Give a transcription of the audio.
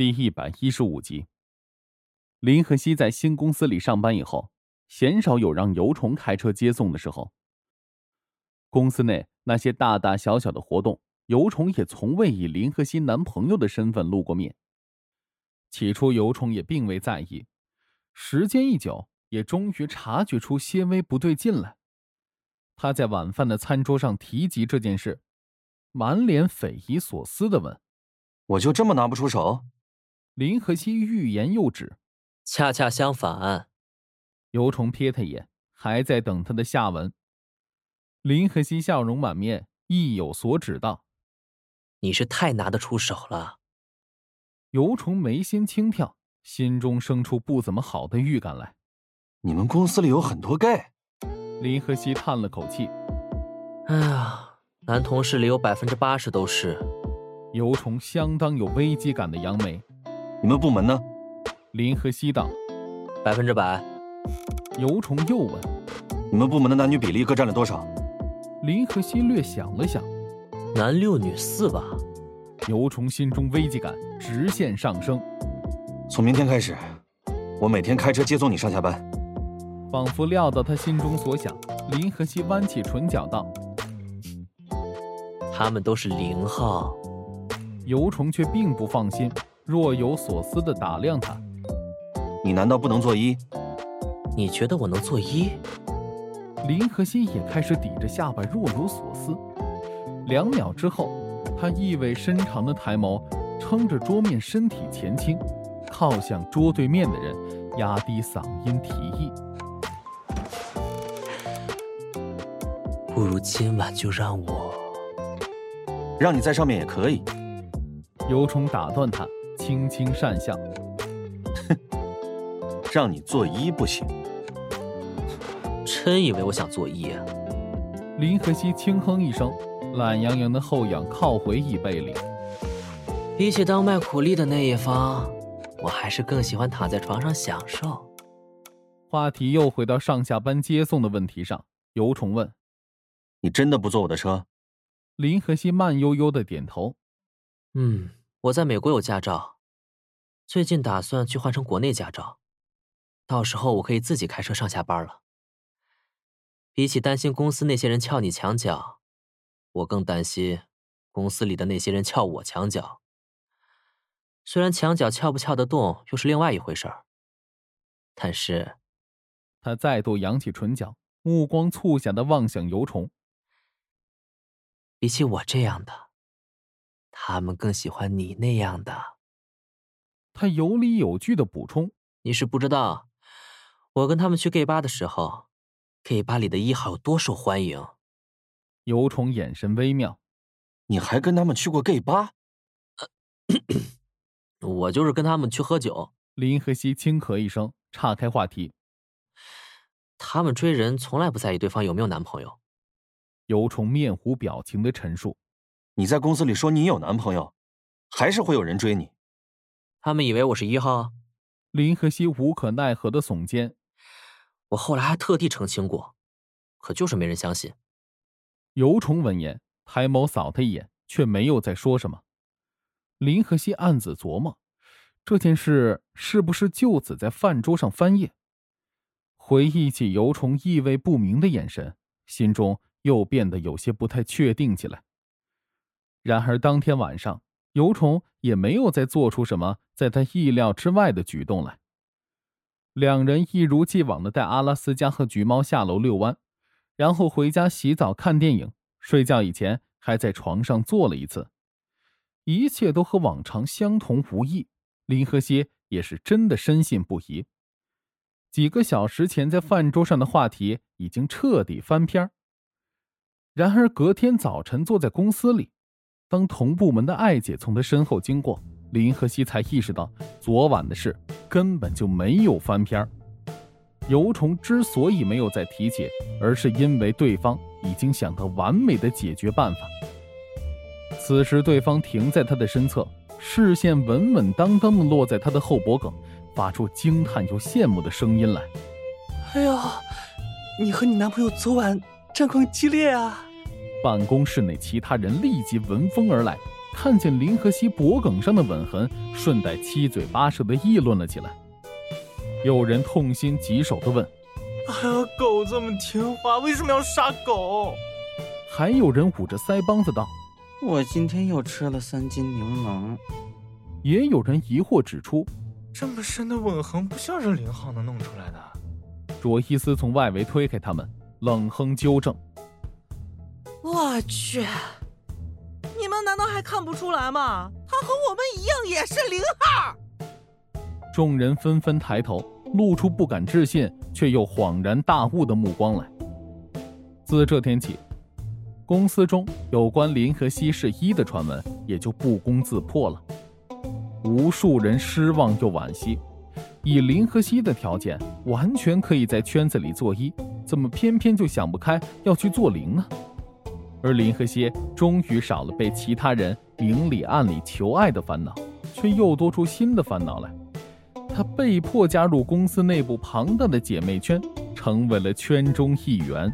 第一百一十五集。林和熙在新公司里上班以后，鲜少有让尤虫开车接送的时候。公司内那些大大小小的活动，尤虫也从未以林和熙男朋友的身份露过面。起初，尤虫也并未在意，时间一久，也终于察觉出些微不对劲来。他在晚饭的餐桌上提及这件事，满脸匪夷所思的问：“我就这么拿不出手？”林和熙欲言又止。恰恰相反，尤虫瞥他一眼，还在等他的下文。林和熙笑容满面，意有所指道：“你是太拿得出手了。”尤虫眉心轻跳，心中生出不怎么好的预感来。你们公司里有很多 gay？林和熙叹了口气：“哎呀，男同事里有百分之八十都是。”尤虫相当有危机感的扬眉：“你们部门呢？”林和熙道：“百分之百。”尤虫又问：“你们部门的男女比例各占了多少？”林和熙略想了想：“男六女四吧。”尤虫心中危机感直线上升。从明天开始，我每天开车接送你上下班。仿佛料到他心中所想，林和熙弯起唇角道：“他们都是零号。”尤虫却并不放心，若有所思的打量他。你难道不能做揖？你觉得我能做揖？林和熙也开始抵着下巴若有所思。两秒之后，他意味深长的抬眸，撑着桌面，身体前倾，靠向桌对面的人，压低嗓音提议：“不如今晚就让我……让你在上面也可以。”尤虫打断他，轻轻讪笑。让你做揖不行？真以为我想做一？林和熙轻哼一声，懒洋洋的后仰靠回椅背里。比起当卖苦力的那一方，我还是更喜欢躺在床上享受。话题又回到上下班接送的问题上。尤虫问：“你真的不坐我的车？”林和熙慢悠悠的点头：“嗯，我在美国有驾照，最近打算去换成国内驾照。”到时候我可以自己开车上下班了。比起担心公司那些人撬你墙角，我更担心公司里的那些人撬我墙角。虽然墙角撬不撬得动又是另外一回事儿，但是，他再度扬起唇角，目光促狭的望向游虫。比起我这样的，他们更喜欢你那样的。他有理有据的补充：“你是不知道。”我跟他们去 gay 吧的时候，gay 吧里的一号有多受欢迎。尤虫眼神微妙，你还跟他们去过 gay 吧？我就是跟他们去喝酒。林和熙轻咳一声，岔开话题。他们追人从来不在意对方有没有男朋友。尤虫面无表情的陈述：“你在公司里说你有男朋友，还是会有人追你。他们以为我是一号。”林和熙无可奈何的耸肩。我后来还特地澄清过，可就是没人相信。尤虫闻言，抬眸扫他一眼，却没有再说什么。林和熙暗自琢磨，这件事是不是就此在饭桌上翻页？回忆起尤虫意味不明的眼神，心中又变得有些不太确定起来。然而当天晚上，尤虫也没有再做出什么在他意料之外的举动来。两人一如既往的带阿拉斯加和橘猫下楼遛弯，然后回家洗澡、看电影、睡觉。以前还在床上做了一次，一切都和往常相同无异。林和熙也是真的深信不疑。几个小时前在饭桌上的话题已经彻底翻篇。然而隔天早晨坐在公司里，当同部门的艾姐从他身后经过。林和熙才意识到，昨晚的事根本就没有翻篇儿。尤虫之所以没有再提起，而是因为对方已经想到完美的解决办法。此时，对方停在他的身侧，视线稳稳当当的落在他的后脖颈，发出惊叹又羡慕的声音来：“哎呀，你和你男朋友昨晚战况激烈啊！”办公室内其他人立即闻风而来。看见林和熙脖梗上的吻痕，顺带七嘴八舌的议论了起来。有人痛心疾首的问：“哎呀，狗这么听话，为什么要杀狗？”还有人捂着腮帮子道：“我今天又吃了三斤柠檬。”也有人疑惑指出：“这么深的吻痕，不像是林浩能弄出来的。”卓伊斯从外围推开他们，冷哼纠正：“我去，你们难道还看不出来吗？他和我们一样也是零号。”众人纷纷抬头，露出不敢置信却又恍然大悟的目光来。自这天起，公司中有关林和西是一的传闻也就不攻自破了。无数人失望又惋惜。以林和西的条件，完全可以在圈子里做一，怎么偏偏就想不开要去做零呢？而林和蝎终于少了被其他人明里暗里求爱的烦恼，却又多出新的烦恼来。他被迫加入公司内部庞大的姐妹圈，成为了圈中一员。